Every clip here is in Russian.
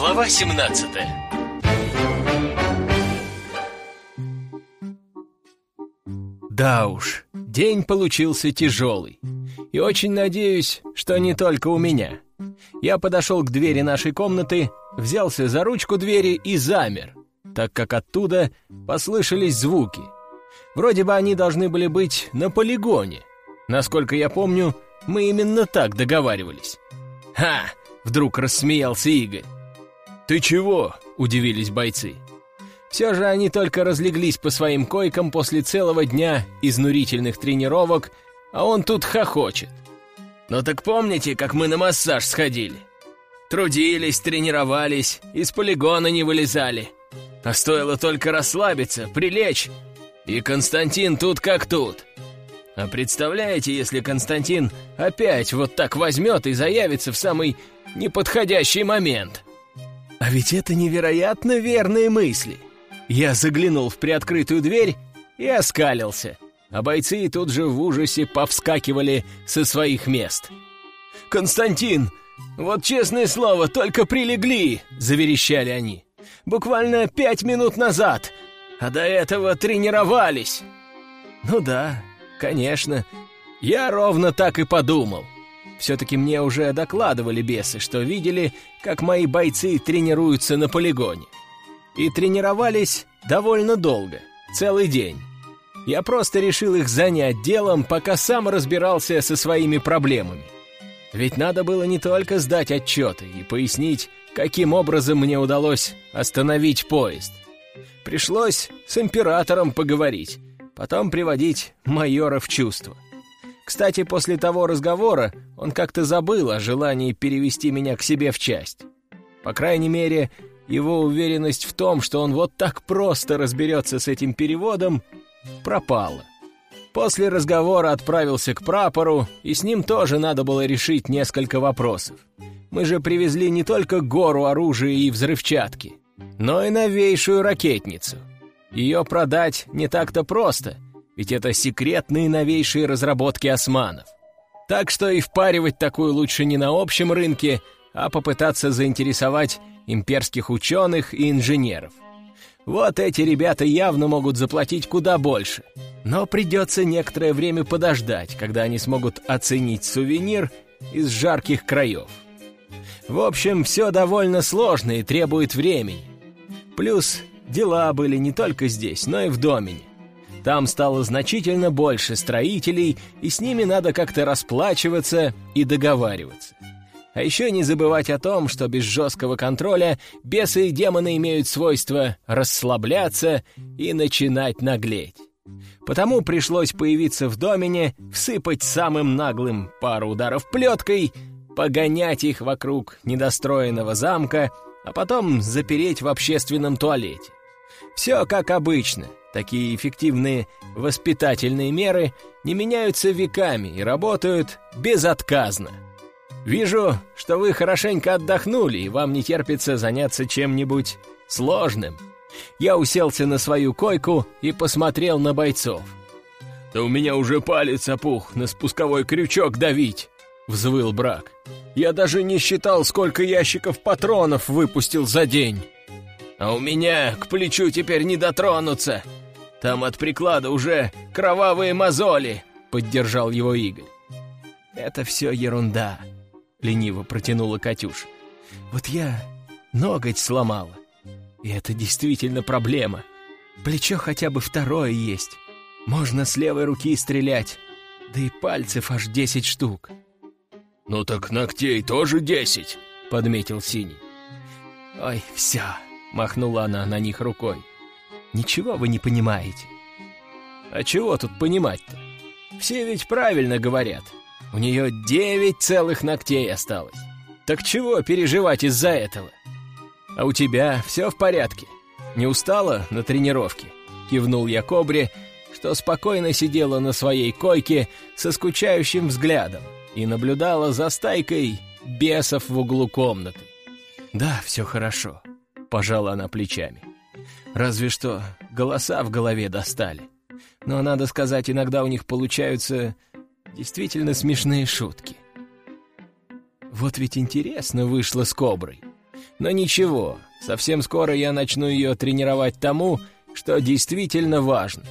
Глава 17 Да уж, день получился тяжелый. И очень надеюсь, что не только у меня. Я подошел к двери нашей комнаты, взялся за ручку двери и замер, так как оттуда послышались звуки. Вроде бы они должны были быть на полигоне. Насколько я помню, мы именно так договаривались. «Ха!» — вдруг рассмеялся Игорь. «Ты чего?» — удивились бойцы. Все же они только разлеглись по своим койкам после целого дня изнурительных тренировок, а он тут хохочет. «Ну так помните, как мы на массаж сходили? Трудились, тренировались, из полигона не вылезали. А стоило только расслабиться, прилечь, и Константин тут как тут. А представляете, если Константин опять вот так возьмет и заявится в самый неподходящий момент?» А ведь это невероятно верные мысли. Я заглянул в приоткрытую дверь и оскалился, а бойцы тут же в ужасе повскакивали со своих мест. «Константин, вот честное слово, только прилегли!» — заверещали они. «Буквально пять минут назад, а до этого тренировались!» «Ну да, конечно, я ровно так и подумал». Все-таки мне уже докладывали бесы, что видели, как мои бойцы тренируются на полигоне. И тренировались довольно долго, целый день. Я просто решил их занять делом, пока сам разбирался со своими проблемами. Ведь надо было не только сдать отчеты и пояснить, каким образом мне удалось остановить поезд. Пришлось с императором поговорить, потом приводить майора в чувство. Кстати, после того разговора он как-то забыл о желании перевести меня к себе в часть. По крайней мере, его уверенность в том, что он вот так просто разберется с этим переводом, пропала. После разговора отправился к прапору, и с ним тоже надо было решить несколько вопросов. Мы же привезли не только гору оружия и взрывчатки, но и новейшую ракетницу. Ее продать не так-то просто — ведь это секретные новейшие разработки османов. Так что и впаривать такую лучше не на общем рынке, а попытаться заинтересовать имперских ученых и инженеров. Вот эти ребята явно могут заплатить куда больше, но придется некоторое время подождать, когда они смогут оценить сувенир из жарких краев. В общем, все довольно сложно и требует времени. Плюс дела были не только здесь, но и в Домене. Там стало значительно больше строителей, и с ними надо как-то расплачиваться и договариваться. А еще не забывать о том, что без жесткого контроля бесы и демоны имеют свойство расслабляться и начинать наглеть. Потому пришлось появиться в домене, всыпать самым наглым пару ударов плеткой, погонять их вокруг недостроенного замка, а потом запереть в общественном туалете. Все как обычно — Такие эффективные воспитательные меры не меняются веками и работают безотказно. Вижу, что вы хорошенько отдохнули, и вам не терпится заняться чем-нибудь сложным. Я уселся на свою койку и посмотрел на бойцов. «Да у меня уже палец опух на спусковой крючок давить!» — взвыл брак. «Я даже не считал, сколько ящиков патронов выпустил за день!» «А у меня к плечу теперь не дотронуться!» Там от приклада уже кровавые мозоли!» — поддержал его Игорь. «Это все ерунда», — лениво протянула Катюша. «Вот я ноготь сломала, и это действительно проблема. Плечо хотя бы второе есть. Можно с левой руки стрелять, да и пальцев аж десять штук». «Ну так ногтей тоже десять», — подметил Синий. «Ой, все», — махнула она на них рукой. Ничего вы не понимаете. А чего тут понимать-то? Все ведь правильно говорят. У нее девять целых ногтей осталось. Так чего переживать из-за этого? А у тебя все в порядке? Не устала на тренировке? Кивнул я кобре, что спокойно сидела на своей койке со скучающим взглядом и наблюдала за стайкой бесов в углу комнаты. «Да, все хорошо», — пожала она плечами. Разве что голоса в голове достали. Но, надо сказать, иногда у них получаются действительно смешные шутки. Вот ведь интересно вышло с Коброй. Но ничего, совсем скоро я начну ее тренировать тому, что действительно важно.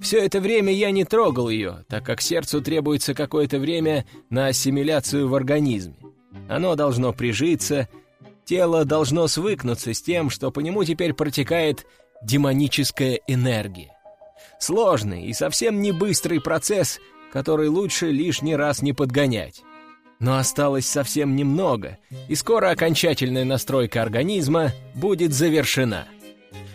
Все это время я не трогал ее, так как сердцу требуется какое-то время на ассимиляцию в организме. Оно должно прижиться, тело должно свыкнуться с тем, что по нему теперь протекает демоническая энергия. Сложный и совсем не быстрый процесс, который лучше лишний раз не подгонять. Но осталось совсем немного, и скоро окончательная настройка организма будет завершена.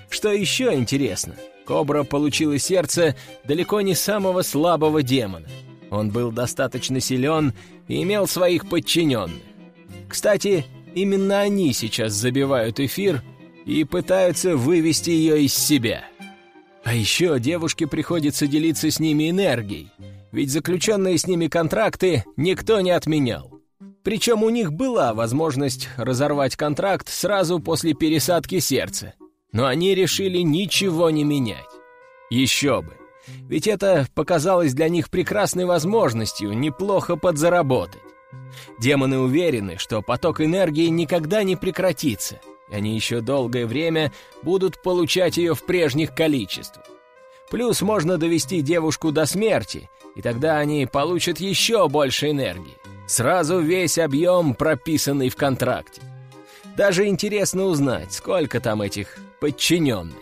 Что еще интересно, Кобра получила сердце далеко не самого слабого демона. Он был достаточно силен и имел своих подчиненных. Кстати, именно они сейчас забивают эфир и пытаются вывести ее из себя. А еще девушке приходится делиться с ними энергией, ведь заключенные с ними контракты никто не отменял. Причем у них была возможность разорвать контракт сразу после пересадки сердца, но они решили ничего не менять. Еще бы, ведь это показалось для них прекрасной возможностью неплохо подзаработать. Демоны уверены, что поток энергии никогда не прекратится, и они еще долгое время будут получать ее в прежних количествах. Плюс можно довести девушку до смерти, и тогда они получат еще больше энергии. Сразу весь объем, прописанный в контракте. Даже интересно узнать, сколько там этих подчиненных.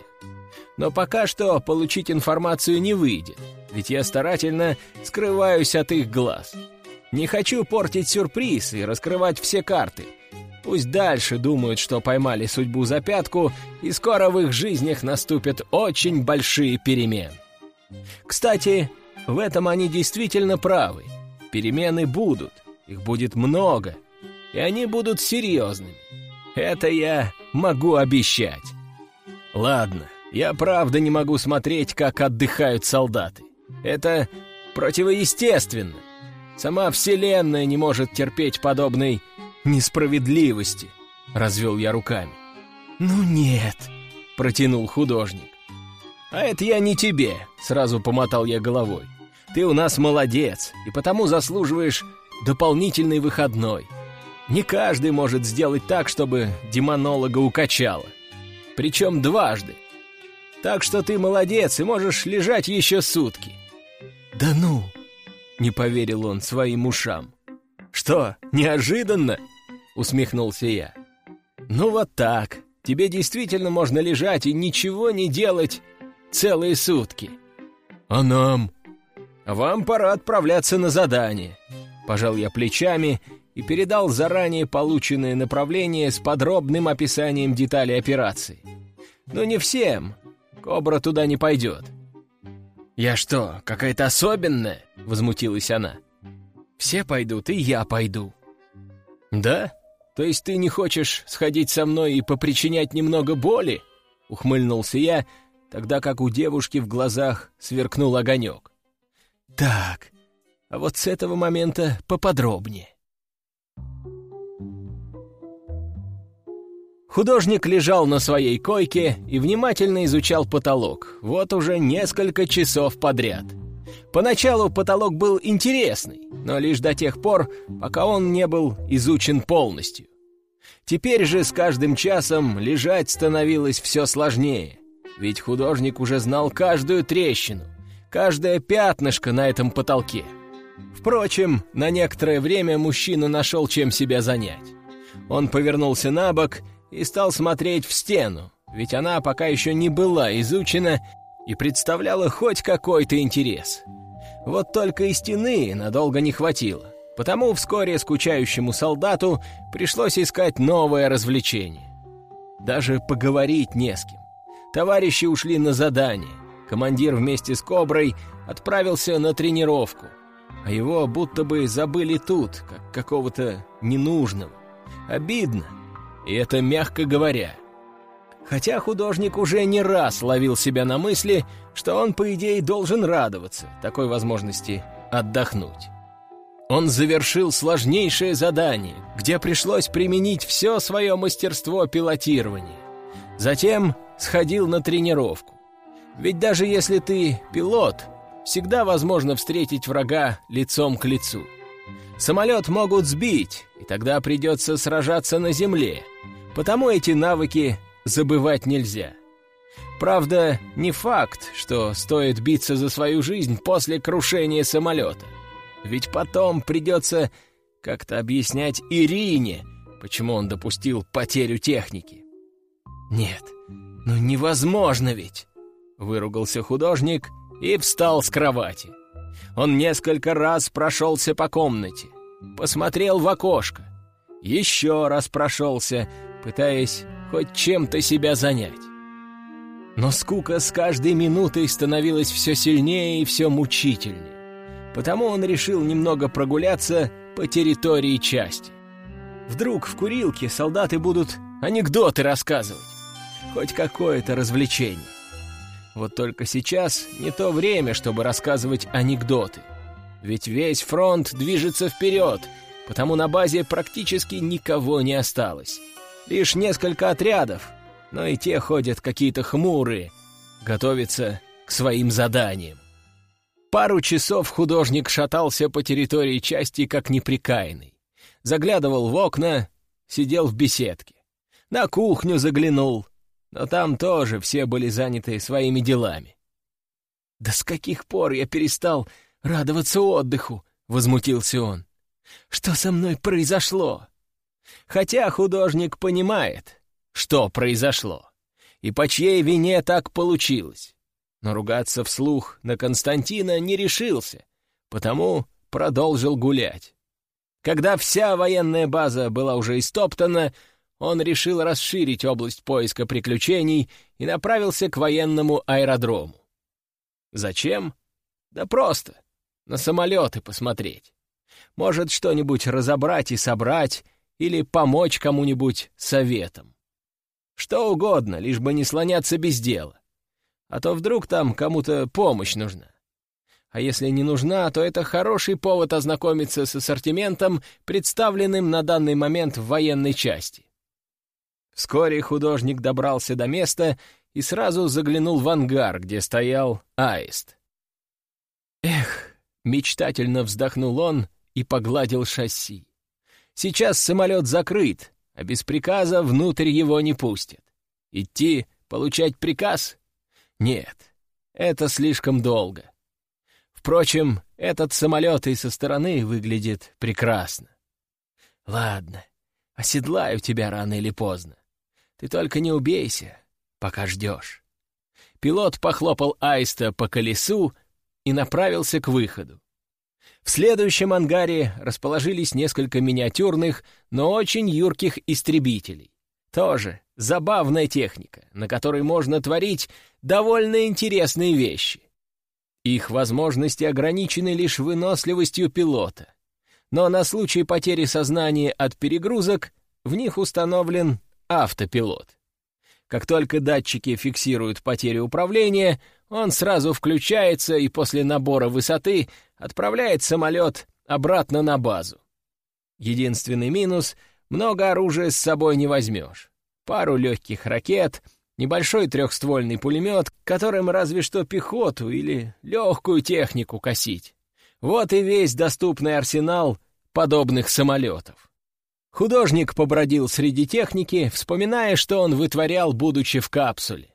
Но пока что получить информацию не выйдет, ведь я старательно скрываюсь от их глаз. Не хочу портить сюрприз и раскрывать все карты. Пусть дальше думают, что поймали судьбу за пятку, и скоро в их жизнях наступят очень большие перемены. Кстати, в этом они действительно правы. Перемены будут, их будет много, и они будут серьезными. Это я могу обещать. Ладно, я правда не могу смотреть, как отдыхают солдаты. Это противоестественно. Сама Вселенная не может терпеть подобной несправедливости, развел я руками. Ну нет, протянул художник. А это я не тебе, сразу помотал я головой. Ты у нас молодец, и потому заслуживаешь дополнительный выходной. Не каждый может сделать так, чтобы демонолога укачало. Причем дважды. Так что ты молодец и можешь лежать еще сутки. Да ну, не поверил он своим ушам. «Что, неожиданно?» — усмехнулся я. «Ну вот так. Тебе действительно можно лежать и ничего не делать целые сутки. А нам? Вам пора отправляться на задание». Пожал я плечами и передал заранее полученное направление с подробным описанием деталей операции. Но не всем. Кобра туда не пойдет. «Я что, какая-то особенная?» — возмутилась она. «Все пойдут, и я пойду». «Да? То есть ты не хочешь сходить со мной и попричинять немного боли?» — ухмыльнулся я, тогда как у девушки в глазах сверкнул огонек. «Так, а вот с этого момента поподробнее». Художник лежал на своей койке и внимательно изучал потолок, вот уже несколько часов подряд. Поначалу потолок был интересный, но лишь до тех пор, пока он не был изучен полностью. Теперь же с каждым часом лежать становилось все сложнее, ведь художник уже знал каждую трещину, каждое пятнышко на этом потолке. Впрочем, на некоторое время мужчина нашел чем себя занять. Он повернулся на бок и стал смотреть в стену, ведь она пока еще не была изучена и представляла хоть какой-то интерес. Вот только и стены надолго не хватило, потому вскоре скучающему солдату пришлось искать новое развлечение. Даже поговорить не с кем. Товарищи ушли на задание, командир вместе с Коброй отправился на тренировку, а его будто бы забыли тут, как какого-то ненужного. Обидно, и это мягко говоря. Хотя художник уже не раз ловил себя на мысли, что он, по идее, должен радоваться такой возможности отдохнуть. Он завершил сложнейшее задание, где пришлось применить все свое мастерство пилотирования. Затем сходил на тренировку. Ведь даже если ты пилот, всегда возможно встретить врага лицом к лицу. Самолет могут сбить, и тогда придется сражаться на земле — Потому эти навыки забывать нельзя. Правда, не факт, что стоит биться за свою жизнь после крушения самолета. Ведь потом придется как-то объяснять Ирине, почему он допустил потерю техники. «Нет, ну невозможно ведь!» — выругался художник и встал с кровати. Он несколько раз прошелся по комнате, посмотрел в окошко, еще раз прошелся, пытаясь хоть чем-то себя занять. Но скука с каждой минутой становилась все сильнее и все мучительнее. Потому он решил немного прогуляться по территории части. Вдруг в курилке солдаты будут анекдоты рассказывать. Хоть какое-то развлечение. Вот только сейчас не то время, чтобы рассказывать анекдоты. Ведь весь фронт движется вперед, потому на базе практически никого не осталось. Лишь несколько отрядов, но и те ходят какие-то хмурые, готовятся к своим заданиям. Пару часов художник шатался по территории части как неприкаянный. Заглядывал в окна, сидел в беседке. На кухню заглянул, но там тоже все были заняты своими делами. «Да с каких пор я перестал радоваться отдыху?» — возмутился он. «Что со мной произошло?» Хотя художник понимает, что произошло, и по чьей вине так получилось. Но ругаться вслух на Константина не решился, потому продолжил гулять. Когда вся военная база была уже истоптана, он решил расширить область поиска приключений и направился к военному аэродрому. Зачем? Да просто. На самолеты посмотреть. Может, что-нибудь разобрать и собрать, или помочь кому-нибудь советом. Что угодно, лишь бы не слоняться без дела. А то вдруг там кому-то помощь нужна. А если не нужна, то это хороший повод ознакомиться с ассортиментом, представленным на данный момент в военной части. Вскоре художник добрался до места и сразу заглянул в ангар, где стоял аист. «Эх!» — мечтательно вздохнул он и погладил шасси. «Сейчас самолет закрыт, а без приказа внутрь его не пустят. Идти, получать приказ? Нет, это слишком долго. Впрочем, этот самолет и со стороны выглядит прекрасно. Ладно, оседлаю тебя рано или поздно. Ты только не убейся, пока ждешь. Пилот похлопал Аиста по колесу и направился к выходу. В следующем ангаре расположились несколько миниатюрных, но очень юрких истребителей. Тоже забавная техника, на которой можно творить довольно интересные вещи. Их возможности ограничены лишь выносливостью пилота. Но на случай потери сознания от перегрузок в них установлен автопилот. Как только датчики фиксируют потерю управления, он сразу включается и после набора высоты отправляет самолет обратно на базу. Единственный минус — много оружия с собой не возьмешь. Пару легких ракет, небольшой трехствольный пулемет, которым разве что пехоту или легкую технику косить. Вот и весь доступный арсенал подобных самолетов. Художник побродил среди техники, вспоминая, что он вытворял, будучи в капсуле,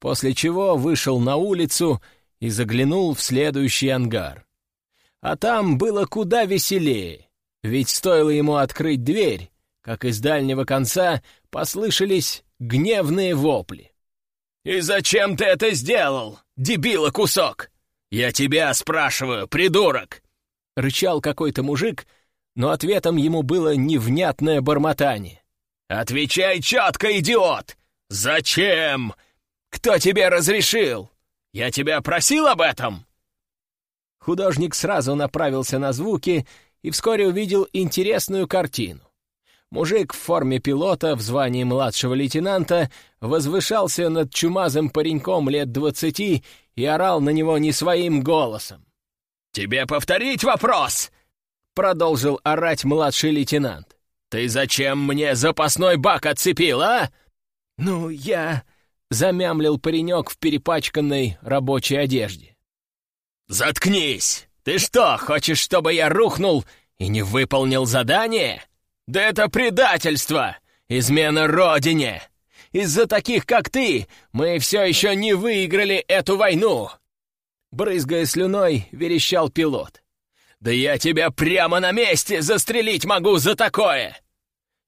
после чего вышел на улицу и заглянул в следующий ангар. А там было куда веселее, ведь стоило ему открыть дверь, как из дальнего конца послышались гневные вопли. «И зачем ты это сделал, дебила кусок? Я тебя спрашиваю, придурок!» — рычал какой-то мужик — но ответом ему было невнятное бормотание. «Отвечай четко, идиот! Зачем? Кто тебе разрешил? Я тебя просил об этом?» Художник сразу направился на звуки и вскоре увидел интересную картину. Мужик в форме пилота в звании младшего лейтенанта возвышался над чумазым пареньком лет двадцати и орал на него не своим голосом. «Тебе повторить вопрос? — продолжил орать младший лейтенант. «Ты зачем мне запасной бак отцепил, а?» «Ну, я...» — замямлил паренек в перепачканной рабочей одежде. «Заткнись! Ты что, хочешь, чтобы я рухнул и не выполнил задание? Да это предательство! Измена Родине! Из-за таких, как ты, мы все еще не выиграли эту войну!» Брызгая слюной, верещал пилот. «Да я тебя прямо на месте застрелить могу за такое!»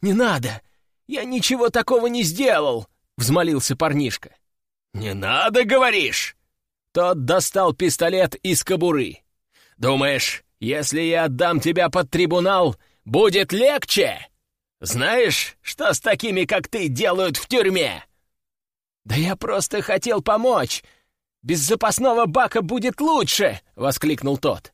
«Не надо! Я ничего такого не сделал!» — взмолился парнишка. «Не надо, говоришь?» Тот достал пистолет из кобуры. «Думаешь, если я отдам тебя под трибунал, будет легче? Знаешь, что с такими, как ты, делают в тюрьме?» «Да я просто хотел помочь. Без запасного бака будет лучше!» — воскликнул тот.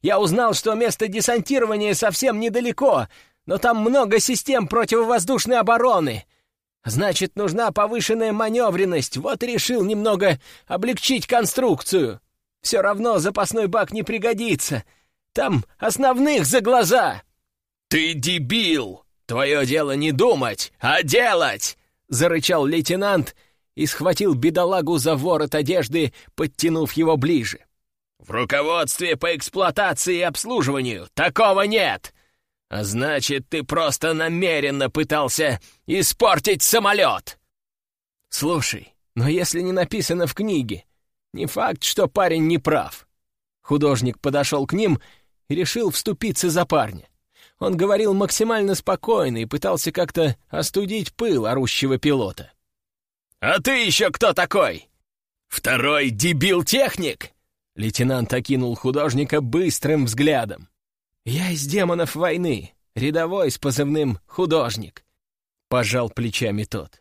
«Я узнал, что место десантирования совсем недалеко, но там много систем противовоздушной обороны. Значит, нужна повышенная маневренность, вот решил немного облегчить конструкцию. Все равно запасной бак не пригодится. Там основных за глаза!» «Ты дебил! Твое дело не думать, а делать!» — зарычал лейтенант и схватил бедолагу за ворот одежды, подтянув его ближе. «В руководстве по эксплуатации и обслуживанию такого нет! А значит, ты просто намеренно пытался испортить самолет!» «Слушай, но если не написано в книге, не факт, что парень не прав». Художник подошел к ним и решил вступиться за парня. Он говорил максимально спокойно и пытался как-то остудить пыл орущего пилота. «А ты еще кто такой? Второй дебил-техник?» Лейтенант окинул художника быстрым взглядом. «Я из демонов войны, рядовой с позывным «художник», — пожал плечами тот.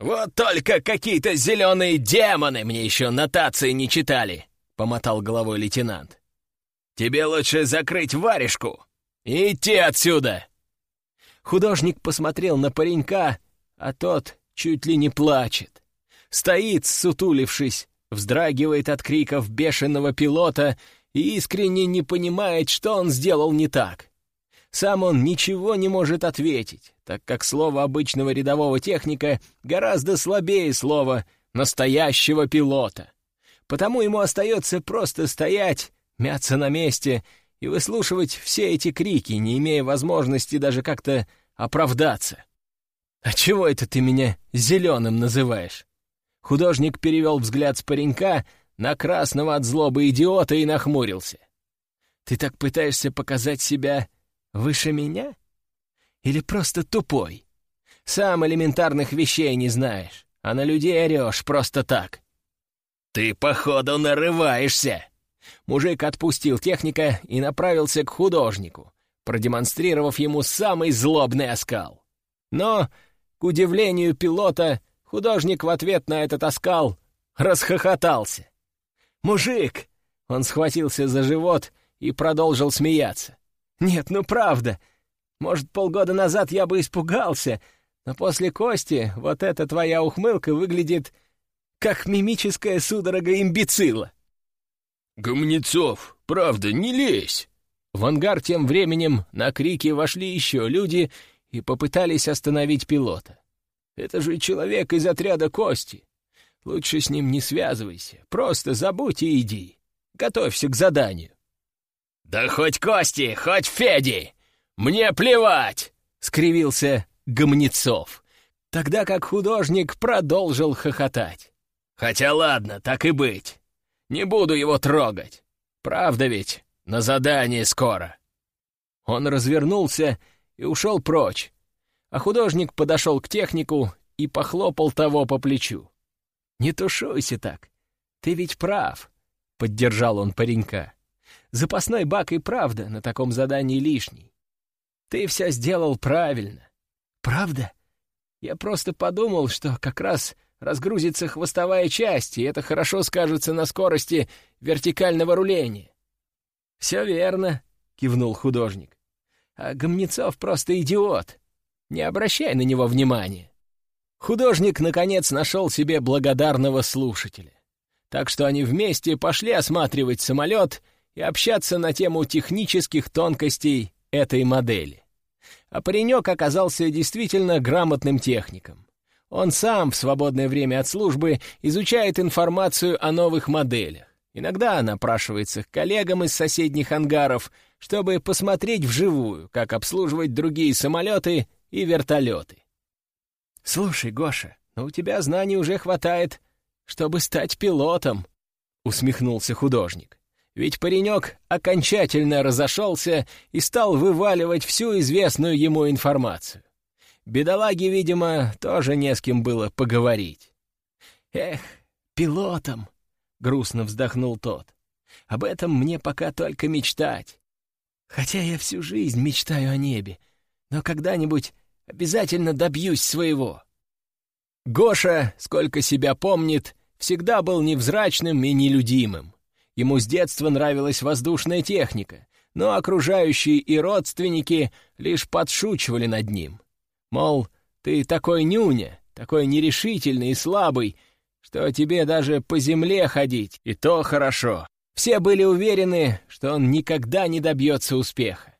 «Вот только какие-то зеленые демоны мне еще нотации не читали», — помотал головой лейтенант. «Тебе лучше закрыть варежку и идти отсюда!» Художник посмотрел на паренька, а тот чуть ли не плачет. Стоит, сутулившись, вздрагивает от криков бешеного пилота и искренне не понимает, что он сделал не так. Сам он ничего не может ответить, так как слово обычного рядового техника гораздо слабее слова настоящего пилота. Потому ему остается просто стоять, мяться на месте и выслушивать все эти крики, не имея возможности даже как-то оправдаться. «А чего это ты меня зеленым называешь?» Художник перевел взгляд с паренька на красного от злобы идиота и нахмурился. «Ты так пытаешься показать себя выше меня? Или просто тупой? Сам элементарных вещей не знаешь, а на людей орешь просто так». «Ты, походу, нарываешься!» Мужик отпустил техника и направился к художнику, продемонстрировав ему самый злобный оскал. Но, к удивлению пилота, художник в ответ на этот оскал расхохотался. «Мужик!» — он схватился за живот и продолжил смеяться. «Нет, ну правда. Может, полгода назад я бы испугался, но после Кости вот эта твоя ухмылка выглядит как мимическая судорога имбецила». «Гомнецов, правда, не лезь!» В ангар тем временем на крики вошли еще люди и попытались остановить пилота. «Это же человек из отряда Кости. Лучше с ним не связывайся, просто забудь и иди. Готовься к заданию». «Да хоть Кости, хоть Феди! Мне плевать!» — скривился Гомнецов, тогда как художник продолжил хохотать. «Хотя ладно, так и быть. Не буду его трогать. Правда ведь, на задание скоро». Он развернулся и ушел прочь, а художник подошел к технику и похлопал того по плечу. «Не тушуйся так. Ты ведь прав», — поддержал он паренька. «Запасной бак и правда на таком задании лишний. Ты все сделал правильно». «Правда? Я просто подумал, что как раз разгрузится хвостовая часть, и это хорошо скажется на скорости вертикального руления». «Все верно», — кивнул художник. «А Гомнецов просто идиот. Не обращай на него внимания». Художник, наконец, нашел себе благодарного слушателя. Так что они вместе пошли осматривать самолет и общаться на тему технических тонкостей этой модели. А паренек оказался действительно грамотным техником. Он сам в свободное время от службы изучает информацию о новых моделях. Иногда напрашивается к коллегам из соседних ангаров, чтобы посмотреть вживую, как обслуживать другие самолеты и вертолеты. «Слушай, Гоша, но у тебя знаний уже хватает, чтобы стать пилотом», — усмехнулся художник. Ведь паренек окончательно разошелся и стал вываливать всю известную ему информацию. Бедолаге, видимо, тоже не с кем было поговорить. «Эх, пилотом!» — грустно вздохнул тот. «Об этом мне пока только мечтать. Хотя я всю жизнь мечтаю о небе, но когда-нибудь обязательно добьюсь своего». Гоша, сколько себя помнит, всегда был невзрачным и нелюдимым. Ему с детства нравилась воздушная техника, но окружающие и родственники лишь подшучивали над ним. Мол, ты такой нюня, такой нерешительный и слабый, что тебе даже по земле ходить, и то хорошо. Все были уверены, что он никогда не добьется успеха.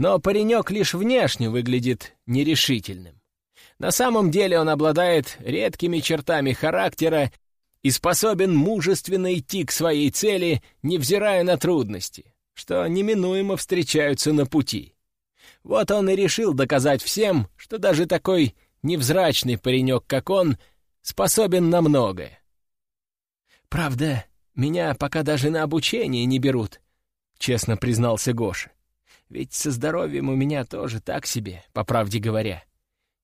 Но паренек лишь внешне выглядит нерешительным. На самом деле он обладает редкими чертами характера и способен мужественно идти к своей цели, невзирая на трудности, что неминуемо встречаются на пути. Вот он и решил доказать всем, что даже такой невзрачный паренек, как он, способен на многое. «Правда, меня пока даже на обучение не берут», — честно признался Гоша. «Ведь со здоровьем у меня тоже так себе, по правде говоря.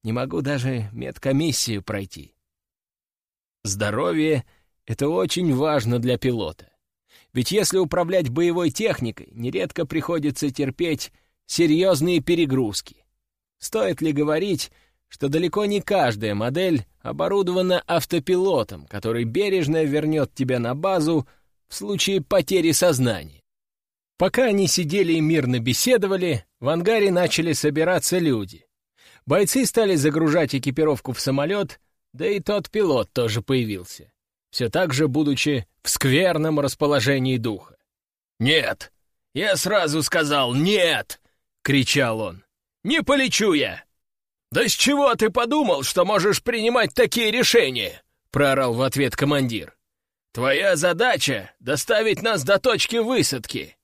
Не могу даже медкомиссию пройти». Здоровье — это очень важно для пилота. Ведь если управлять боевой техникой, нередко приходится терпеть серьезные перегрузки. Стоит ли говорить, что далеко не каждая модель оборудована автопилотом, который бережно вернет тебя на базу в случае потери сознания. Пока они сидели и мирно беседовали, в ангаре начали собираться люди. Бойцы стали загружать экипировку в самолет, да и тот пилот тоже появился, все так же будучи в скверном расположении духа. «Нет! Я сразу сказал «нет!» — кричал он. «Не полечу я! «Да с чего ты подумал, что можешь принимать такие решения?» — проорал в ответ командир. «Твоя задача — доставить нас до точки высадки,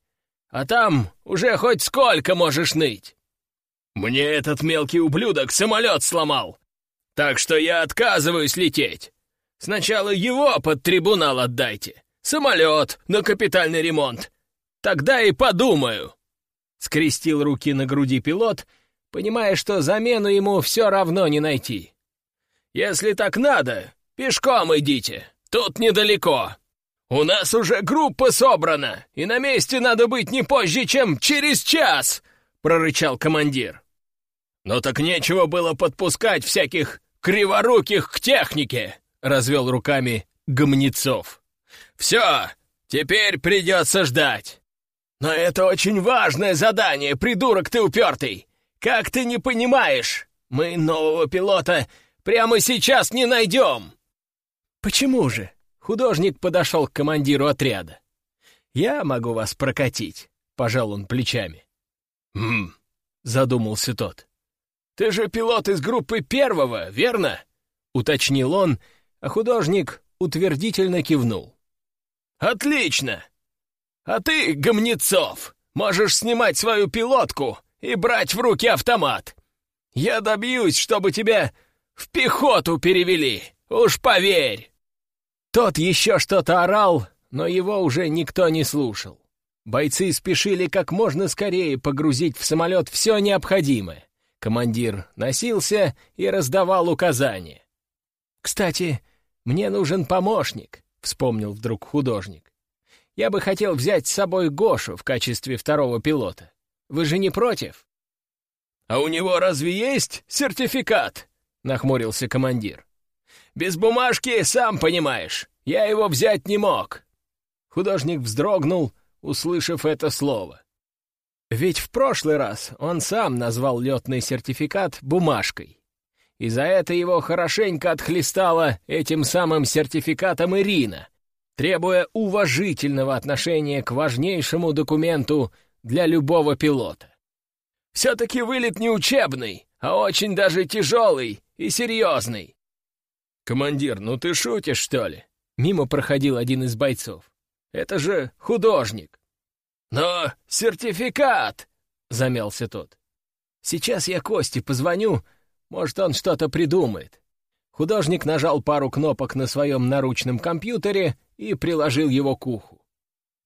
а там уже хоть сколько можешь ныть. Мне этот мелкий ублюдок самолет сломал, так что я отказываюсь лететь. Сначала его под трибунал отдайте, самолет на капитальный ремонт. Тогда и подумаю». Скрестил руки на груди пилот — понимая, что замену ему все равно не найти. «Если так надо, пешком идите, тут недалеко. У нас уже группа собрана, и на месте надо быть не позже, чем через час!» — прорычал командир. «Ну так нечего было подпускать всяких криворуких к технике!» — развел руками Гомнецов. «Все, теперь придется ждать. Но это очень важное задание, придурок ты упертый! «Как ты не понимаешь? Мы нового пилота прямо сейчас не найдем!» «Почему же?» — художник подошел к командиру отряда. «Я могу вас прокатить», — пожал он плечами. «Хм», — задумался тот. «Ты же пилот из группы первого, верно?» — уточнил он, а художник утвердительно кивнул. «Отлично! А ты, Гомнецов, можешь снимать свою пилотку и брать в руки автомат. Я добьюсь, чтобы тебя в пехоту перевели, уж поверь!» Тот еще что-то орал, но его уже никто не слушал. Бойцы спешили как можно скорее погрузить в самолет все необходимое. Командир носился и раздавал указания. «Кстати, мне нужен помощник», — вспомнил вдруг художник. «Я бы хотел взять с собой Гошу в качестве второго пилота. Вы же не против?» «А у него разве есть сертификат?» — нахмурился командир. «Без бумажки, сам понимаешь, я его взять не мог». Художник вздрогнул, услышав это слово. Ведь в прошлый раз он сам назвал летный сертификат бумажкой. И за это его хорошенько отхлестала этим самым сертификатом Ирина, требуя уважительного отношения к важнейшему документу для любого пилота. Все-таки вылет не учебный, а очень даже тяжелый и серьезный. «Командир, ну ты шутишь, что ли?» Мимо проходил один из бойцов. «Это же художник». «Но сертификат!» — замялся тот. «Сейчас я Косте позвоню, может, он что-то придумает», Художник нажал пару кнопок на своем наручном компьютере и приложил его к уху.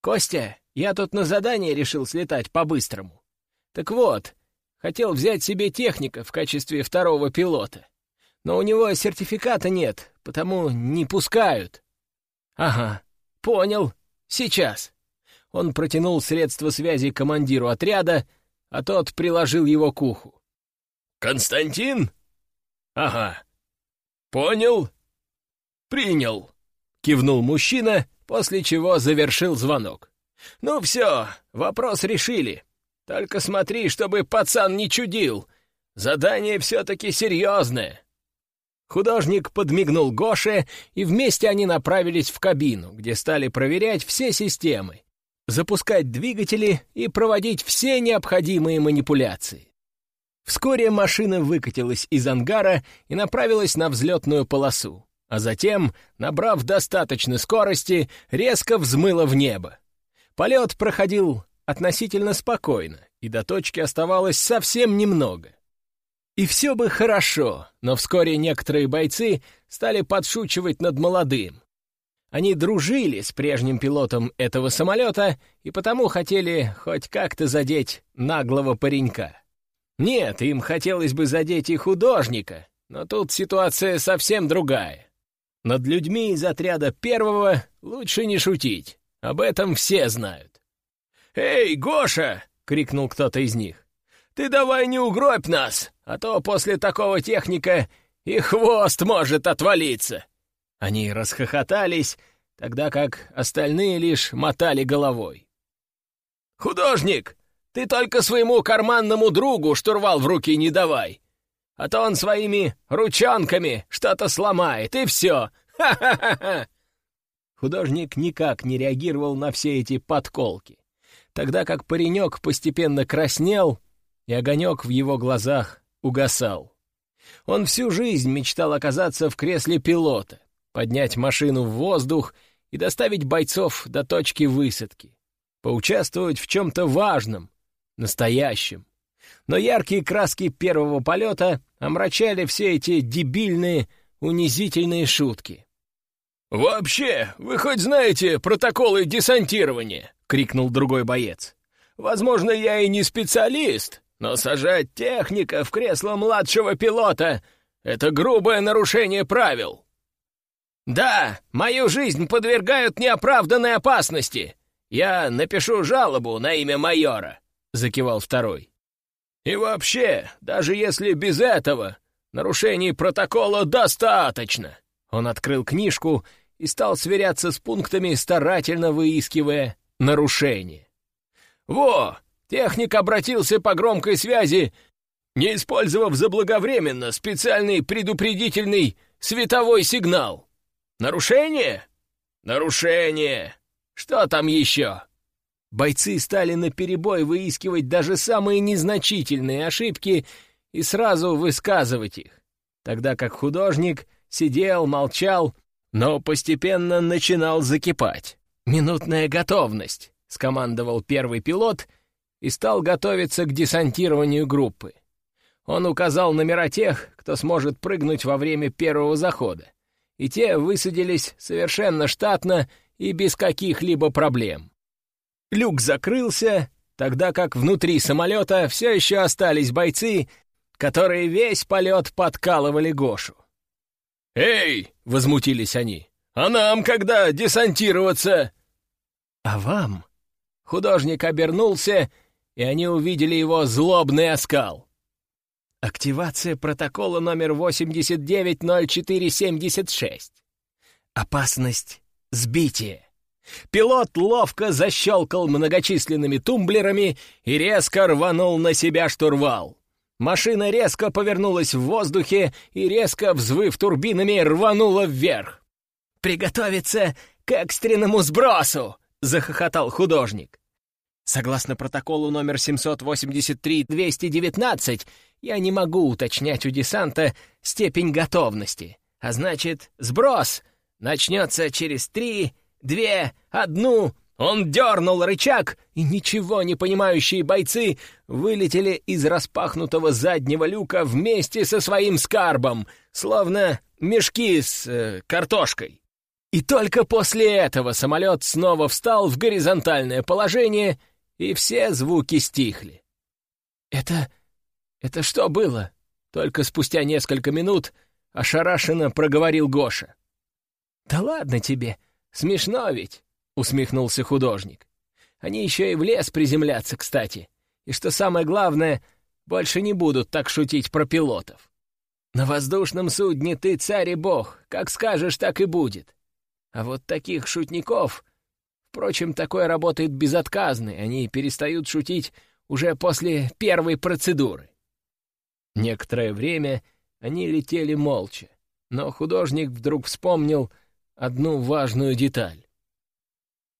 «Костя, я тут на задание решил слетать по-быстрому. Так вот, хотел взять себе техника в качестве второго пилота. Но у него сертификата нет, потому не пускают». «Ага, понял. Сейчас». Он протянул средство связи командиру отряда, а тот приложил его к уху. «Константин?» «Ага. Понял?» «Принял», — кивнул мужчина, после чего завершил звонок. «Ну все, вопрос решили. Только смотри, чтобы пацан не чудил. Задание все-таки серьезное». Художник подмигнул Гоше, и вместе они направились в кабину, где стали проверять все системы, запускать двигатели и проводить все необходимые манипуляции. Вскоре машина выкатилась из ангара и направилась на взлетную полосу, а затем, набрав достаточно скорости, резко взмыла в небо. Полет проходил относительно спокойно, и до точки оставалось совсем немного. И все бы хорошо, но вскоре некоторые бойцы стали подшучивать над молодым. Они дружили с прежним пилотом этого самолета и потому хотели хоть как-то задеть наглого паренька. Нет, им хотелось бы задеть и художника, но тут ситуация совсем другая. Над людьми из отряда первого лучше не шутить, об этом все знают. «Эй, Гоша!» — крикнул кто-то из них. «Ты давай не угробь нас, а то после такого техника и хвост может отвалиться!» Они расхохотались, тогда как остальные лишь мотали головой. «Художник, ты только своему карманному другу штурвал в руки не давай. А то он своими ручонками что-то сломает, и все. Ха-ха-ха!» Художник никак не реагировал на все эти подколки, тогда как паренек постепенно краснел, и огонек в его глазах угасал. Он всю жизнь мечтал оказаться в кресле пилота, поднять машину в воздух и доставить бойцов до точки высадки, поучаствовать в чем-то важном, настоящим. Но яркие краски первого полета омрачали все эти дебильные, унизительные шутки. «Вообще, вы хоть знаете протоколы десантирования?» — крикнул другой боец. «Возможно, я и не специалист, но сажать техника в кресло младшего пилота — это грубое нарушение правил». «Да, мою жизнь подвергают неоправданной опасности. Я напишу жалобу на имя майора», закивал второй. «И вообще, даже если без этого, нарушений протокола достаточно!» Он открыл книжку и стал сверяться с пунктами, старательно выискивая нарушения. «Во! Техник обратился по громкой связи, не использовав заблаговременно специальный предупредительный световой сигнал. Нарушение? Нарушение! Что там еще?» Бойцы стали наперебой выискивать даже самые незначительные ошибки и сразу высказывать их, тогда как художник сидел, молчал, но постепенно начинал закипать. «Минутная готовность», — скомандовал первый пилот и стал готовиться к десантированию группы. Он указал номера тех, кто сможет прыгнуть во время первого захода, и те высадились совершенно штатно и без каких-либо проблем. Люк закрылся, тогда как внутри самолета все еще остались бойцы, которые весь полет подкалывали Гошу. «Эй!» — возмутились они. «А нам когда десантироваться?» «А вам?» Художник обернулся, и они увидели его злобный оскал. Активация протокола номер 890476. Опасность сбития. Пилот ловко защелкал многочисленными тумблерами и резко рванул на себя штурвал. Машина резко повернулась в воздухе и, резко взвыв турбинами, рванула вверх. «Приготовиться к экстренному сбросу!» — захохотал художник. Согласно протоколу номер 783-219, я не могу уточнять у десанта степень готовности, а значит, сброс начнется через три, две, одну!» Он дернул рычаг, и ничего не понимающие бойцы вылетели из распахнутого заднего люка вместе со своим скарбом, словно мешки с э, картошкой. И только после этого самолет снова встал в горизонтальное положение, и все звуки стихли. «Это... это что было?» Только спустя несколько минут ошарашенно проговорил Гоша. «Да ладно тебе, смешно ведь», — усмехнулся художник. «Они еще и в лес приземлятся, кстати. И что самое главное, больше не будут так шутить про пилотов. На воздушном судне ты царь и бог, как скажешь, так и будет. А вот таких шутников... Впрочем, такое работает безотказно, они перестают шутить уже после первой процедуры. Некоторое время они летели молча, но художник вдруг вспомнил одну важную деталь.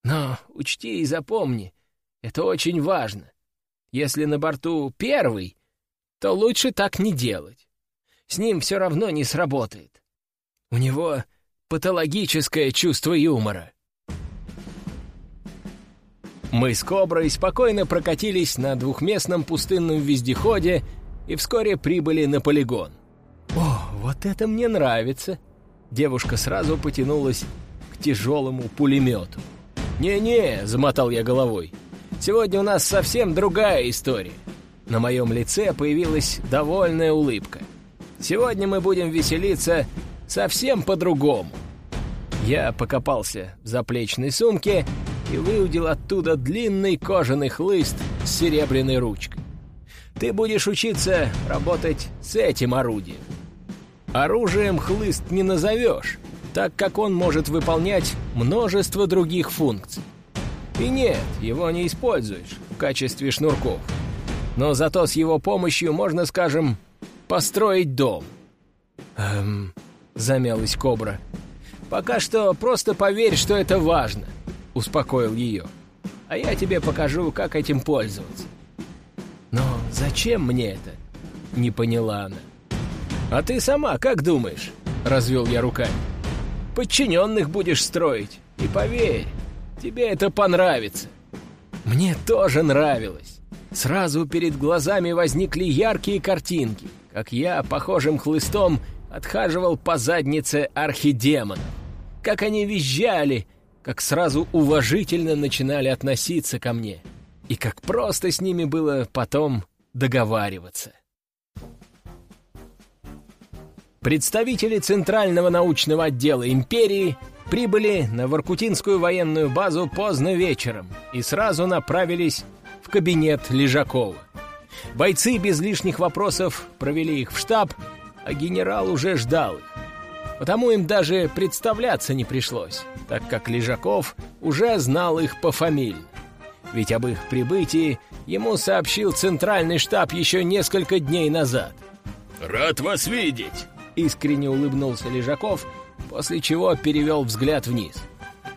Но учти и запомни, это очень важно. Если на борту первый, то лучше так не делать. С ним все равно не сработает. У него патологическое чувство юмора. Мы с Коброй спокойно прокатились на двухместном пустынном вездеходе и вскоре прибыли на полигон. «О, вот это мне нравится!» Девушка сразу потянулась к тяжелому пулемету. «Не-не», — замотал я головой, — «сегодня у нас совсем другая история». На моем лице появилась довольная улыбка. «Сегодня мы будем веселиться совсем по-другому». Я покопался в заплечной сумке и выудил оттуда длинный кожаный хлыст с серебряной ручкой. Ты будешь учиться работать с этим орудием. Оружием хлыст не назовешь, так как он может выполнять множество других функций. И нет, его не используешь в качестве шнурков. Но зато с его помощью можно, скажем, построить дом. Эм, замялась Кобра. Пока что просто поверь, что это важно, успокоил ее. А я тебе покажу, как этим пользоваться. «Но зачем мне это?» — не поняла она. «А ты сама как думаешь?» — развел я руками. «Подчиненных будешь строить, и поверь, тебе это понравится». Мне тоже нравилось. Сразу перед глазами возникли яркие картинки, как я, похожим хлыстом, отхаживал по заднице архидемона. Как они визжали, как сразу уважительно начинали относиться ко мне — и как просто с ними было потом договариваться. Представители Центрального научного отдела империи прибыли на Воркутинскую военную базу поздно вечером и сразу направились в кабинет Лежакова. Бойцы без лишних вопросов провели их в штаб, а генерал уже ждал их. Потому им даже представляться не пришлось, так как Лежаков уже знал их по фамилии ведь об их прибытии ему сообщил центральный штаб еще несколько дней назад. «Рад вас видеть!» — искренне улыбнулся Лежаков, после чего перевел взгляд вниз.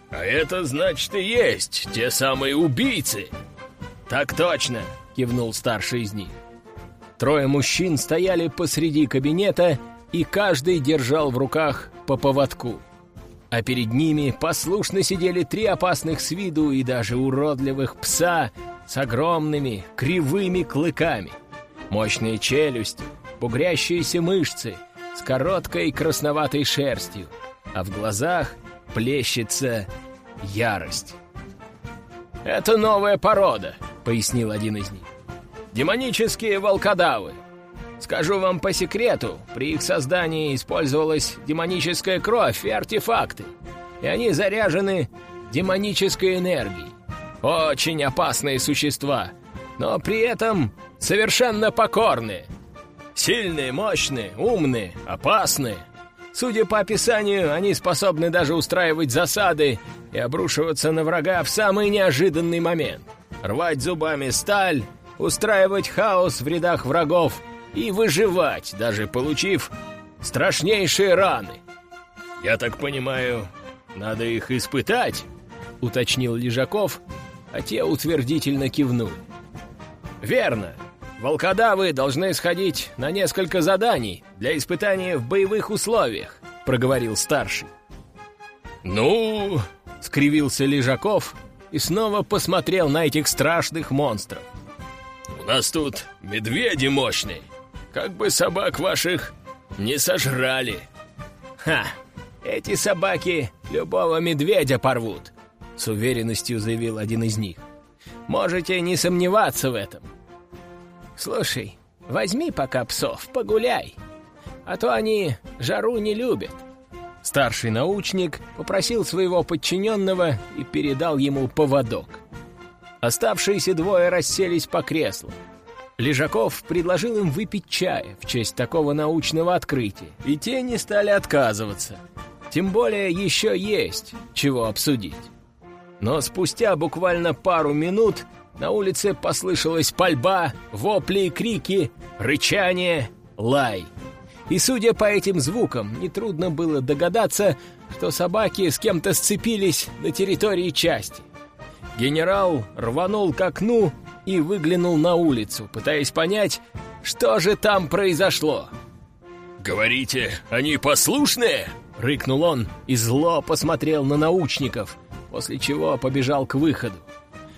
«А это значит и есть те самые убийцы!» «Так точно!» — кивнул старший из них. Трое мужчин стояли посреди кабинета, и каждый держал в руках по поводку а перед ними послушно сидели три опасных с виду и даже уродливых пса с огромными кривыми клыками, мощные челюсти, бугрящиеся мышцы с короткой красноватой шерстью, а в глазах плещется ярость. «Это новая порода», — пояснил один из них. «Демонические волкодавы. Скажу вам по секрету, при их создании использовалась демоническая кровь и артефакты, и они заряжены демонической энергией. Очень опасные существа, но при этом совершенно покорные. Сильные, мощные, умные, опасные. Судя по описанию, они способны даже устраивать засады и обрушиваться на врага в самый неожиданный момент. Рвать зубами сталь, устраивать хаос в рядах врагов — и выживать, даже получив страшнейшие раны. «Я так понимаю, надо их испытать?» — уточнил Лежаков, а те утвердительно кивнули. «Верно. Волкодавы должны сходить на несколько заданий для испытания в боевых условиях», — проговорил старший. «Ну...» — скривился Лежаков и снова посмотрел на этих страшных монстров. «У нас тут медведи мощные, как бы собак ваших не сожрали. «Ха! Эти собаки любого медведя порвут!» — с уверенностью заявил один из них. «Можете не сомневаться в этом». «Слушай, возьми пока псов, погуляй, а то они жару не любят». Старший научник попросил своего подчиненного и передал ему поводок. Оставшиеся двое расселись по креслу. Лежаков предложил им выпить чая в честь такого научного открытия, и те не стали отказываться. Тем более еще есть чего обсудить. Но спустя буквально пару минут на улице послышалась пальба, вопли и крики, рычание, лай. И судя по этим звукам, нетрудно было догадаться, что собаки с кем-то сцепились на территории части. Генерал рванул к окну и выглянул на улицу, пытаясь понять, что же там произошло. «Говорите, они послушные?» — рыкнул он и зло посмотрел на научников, после чего побежал к выходу.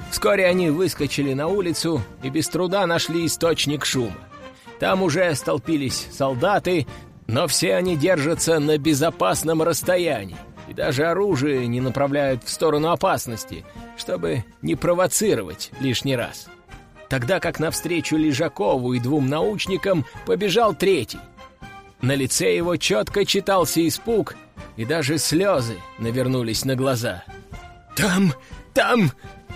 Вскоре они выскочили на улицу и без труда нашли источник шума. Там уже столпились солдаты, но все они держатся на безопасном расстоянии и даже оружие не направляют в сторону опасности, чтобы не провоцировать лишний раз. Тогда как навстречу Лежакову и двум научникам побежал третий. На лице его четко читался испуг, и даже слезы навернулись на глаза. «Там, там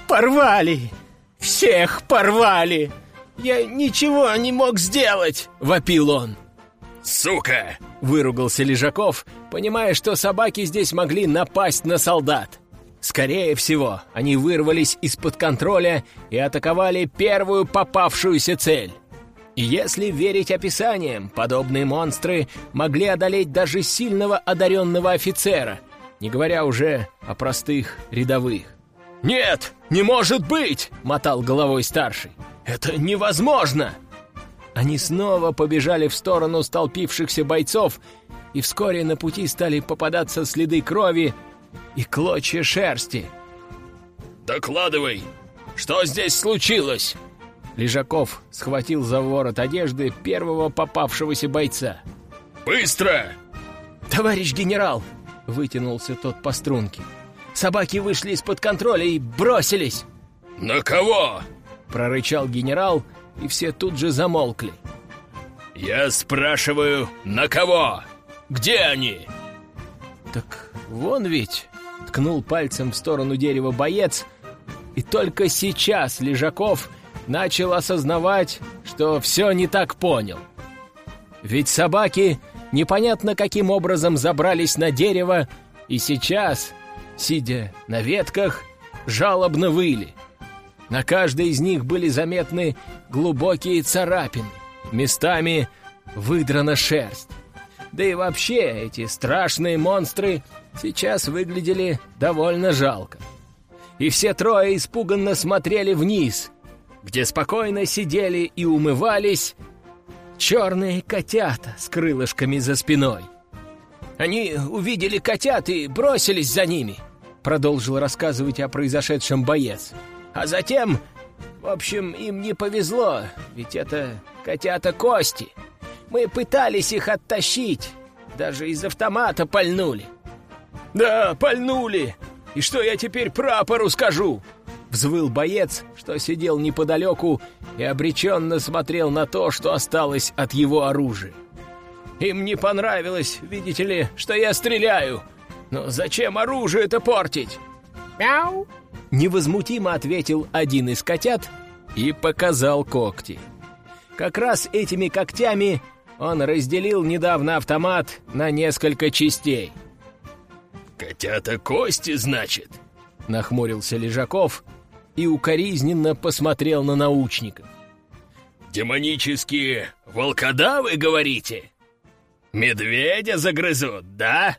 порвали! Всех порвали!» «Я ничего не мог сделать!» — вопил он. «Сука!» — выругался Лежаков, понимая, что собаки здесь могли напасть на солдат. Скорее всего, они вырвались из-под контроля и атаковали первую попавшуюся цель. И если верить описаниям, подобные монстры могли одолеть даже сильного одаренного офицера, не говоря уже о простых рядовых. «Нет, не может быть!» — мотал головой старший. «Это невозможно!» Они снова побежали в сторону столпившихся бойцов, и вскоре на пути стали попадаться следы крови и клочья шерсти. «Докладывай, что здесь случилось?» Лежаков схватил за ворот одежды первого попавшегося бойца. «Быстро!» «Товарищ генерал!» — вытянулся тот по струнке. «Собаки вышли из-под контроля и бросились!» «На кого?» прорычал генерал, и все тут же замолкли. «Я спрашиваю, на кого? Где они?» «Так вон ведь!» — ткнул пальцем в сторону дерева боец, и только сейчас Лежаков начал осознавать, что все не так понял. Ведь собаки непонятно каким образом забрались на дерево и сейчас, сидя на ветках, жалобно выли. На каждой из них были заметны глубокие царапины, местами выдрана шерсть. Да и вообще эти страшные монстры сейчас выглядели довольно жалко. И все трое испуганно смотрели вниз, где спокойно сидели и умывались черные котята с крылышками за спиной. Они увидели котят и бросились за ними, продолжил рассказывать о произошедшем боец. А затем, в общем, им не повезло, ведь это котята Кости. Мы пытались их оттащить, даже из автомата пальнули. «Да, пальнули! И что я теперь прапору скажу?» Взвыл боец, что сидел неподалеку и обреченно смотрел на то, что осталось от его оружия. «Им не понравилось, видите ли, что я стреляю. Но зачем оружие это портить?» «Мяу!» Невозмутимо ответил один из котят и показал когти. Как раз этими когтями он разделил недавно автомат на несколько частей. «Котята кости, значит?» — нахмурился Лежаков и укоризненно посмотрел на научников. «Демонические волкодавы, говорите? Медведя загрызут, да?»